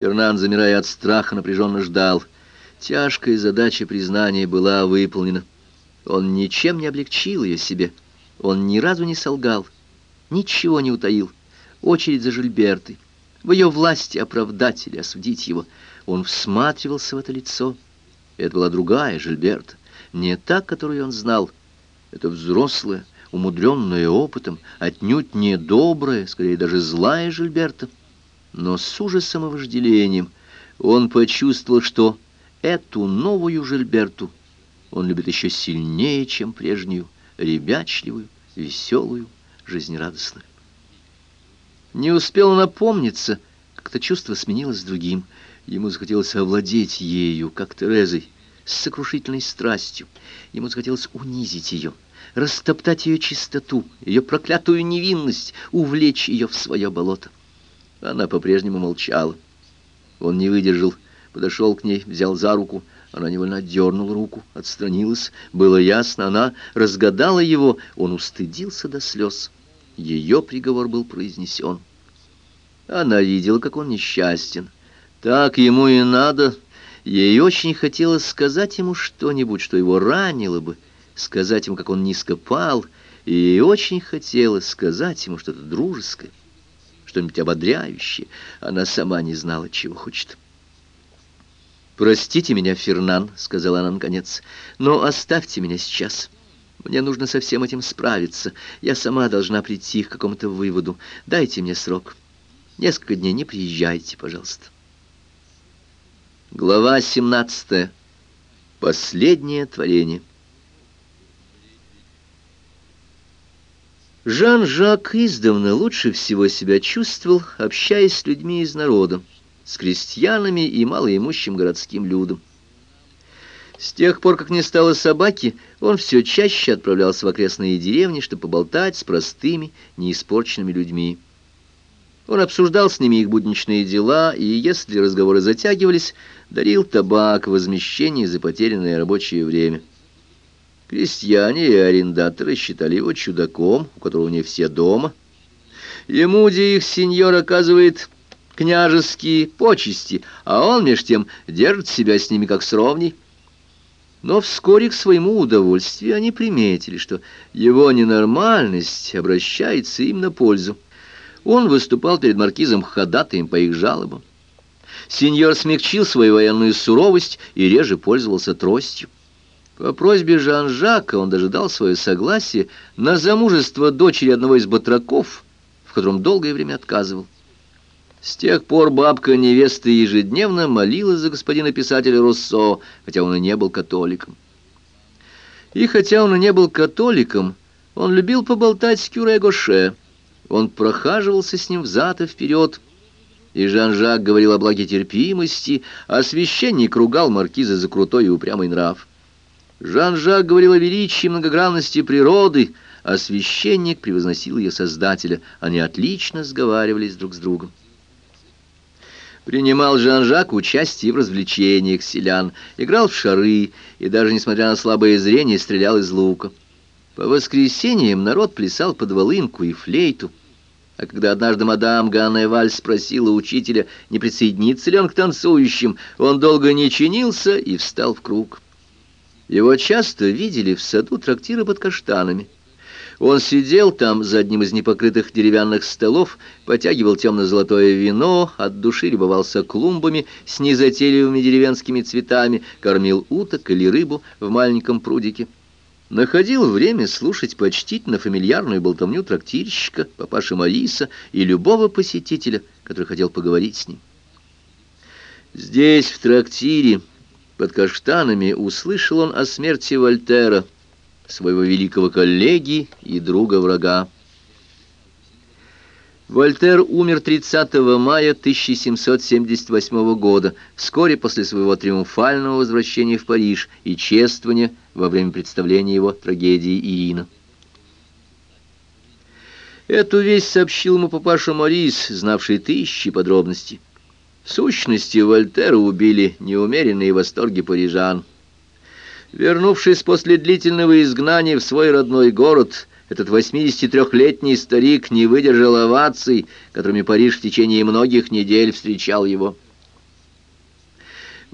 Фернан, замирая от страха, напряженно ждал. Тяжкая задача признания была выполнена. Он ничем не облегчил ее себе. Он ни разу не солгал, ничего не утаил. Очередь за Жильбертой. В ее власти оправдать или осудить его. Он всматривался в это лицо. Это была другая Жильберта, не та, которую он знал. Это взрослая, умудренная опытом, отнюдь не добрая, скорее даже злая Жильберта. Но с ужасом и вожделением он почувствовал, что эту новую Жильберту он любит еще сильнее, чем прежнюю, ребячливую, веселую, жизнерадостную. Не успел он опомниться, как это чувство сменилось другим. Ему захотелось овладеть ею, как Терезой, с сокрушительной страстью. Ему захотелось унизить ее, растоптать ее чистоту, ее проклятую невинность, увлечь ее в свое болото. Она по-прежнему молчала. Он не выдержал, подошел к ней, взял за руку. Она невольно отдернула руку, отстранилась. Было ясно, она разгадала его. Он устыдился до слез. Ее приговор был произнесен. Она видела, как он несчастен. Так ему и надо. Ей очень хотелось сказать ему что-нибудь, что его ранило бы, сказать ему, как он низко пал, и очень хотелось сказать ему что-то дружеское что-нибудь ободряющее. Она сама не знала, чего хочет. «Простите меня, Фернан», — сказала она наконец, — «но оставьте меня сейчас. Мне нужно со всем этим справиться. Я сама должна прийти к какому-то выводу. Дайте мне срок. Несколько дней не приезжайте, пожалуйста». Глава 17. Последнее творение. Жан-Жак издавна лучше всего себя чувствовал, общаясь с людьми из народа, с крестьянами и малоимущим городским людом. С тех пор, как не стало собаки, он все чаще отправлялся в окрестные деревни, чтобы поболтать с простыми, неиспорченными людьми. Он обсуждал с ними их будничные дела, и, если разговоры затягивались, дарил табак в возмещении за потерянное рабочее время. Крестьяне и арендаторы считали его чудаком, у которого не все дома. Ему, где их сеньор оказывает княжеские почести, а он, меж тем, держит себя с ними как с ровней. Но вскоре к своему удовольствию они приметили, что его ненормальность обращается им на пользу. Он выступал перед маркизом ходатаем по их жалобам. Сеньор смягчил свою военную суровость и реже пользовался тростью. По просьбе Жан-Жака он дожидал свое согласие на замужество дочери одного из батраков, в котором долгое время отказывал. С тех пор бабка невесты ежедневно молилась за господина писателя Руссо, хотя он и не был католиком. И хотя он и не был католиком, он любил поболтать с Кюре Гоше. Он прохаживался с ним взад и вперед, и Жан-Жак говорил о благотерпимости, а священник ругал маркиза за крутой и упрямый нрав. Жан-Жак говорил о величии и многогранности природы, а священник превозносил ее создателя. Они отлично сговаривались друг с другом. Принимал Жан-Жак участие в развлечениях селян, играл в шары и даже, несмотря на слабое зрение, стрелял из лука. По воскресеньям народ плясал под волынку и флейту, а когда однажды мадам Ганна Валь спросила учителя, не присоединится ли он к танцующим, он долго не чинился и встал в круг. Его часто видели в саду трактира под каштанами. Он сидел там за одним из непокрытых деревянных столов, потягивал темно-золотое вино, от души любовался клумбами с незатейливыми деревенскими цветами, кормил уток или рыбу в маленьком прудике. Находил время слушать почтительно фамильярную болтовню трактирщика, папаши Мариса и любого посетителя, который хотел поговорить с ним. Здесь, в трактире, под каштанами услышал он о смерти Вольтера, своего великого коллеги и друга-врага. Вольтер умер 30 мая 1778 года, вскоре после своего триумфального возвращения в Париж и чествования во время представления его трагедии Ирина. Эту весть сообщил ему папаша Морис, знавший тысячи подробностей. Сущности, Вольтера убили неумеренные восторги парижан. Вернувшись после длительного изгнания в свой родной город, этот 83-летний старик не выдержал оваций, которыми Париж в течение многих недель встречал его.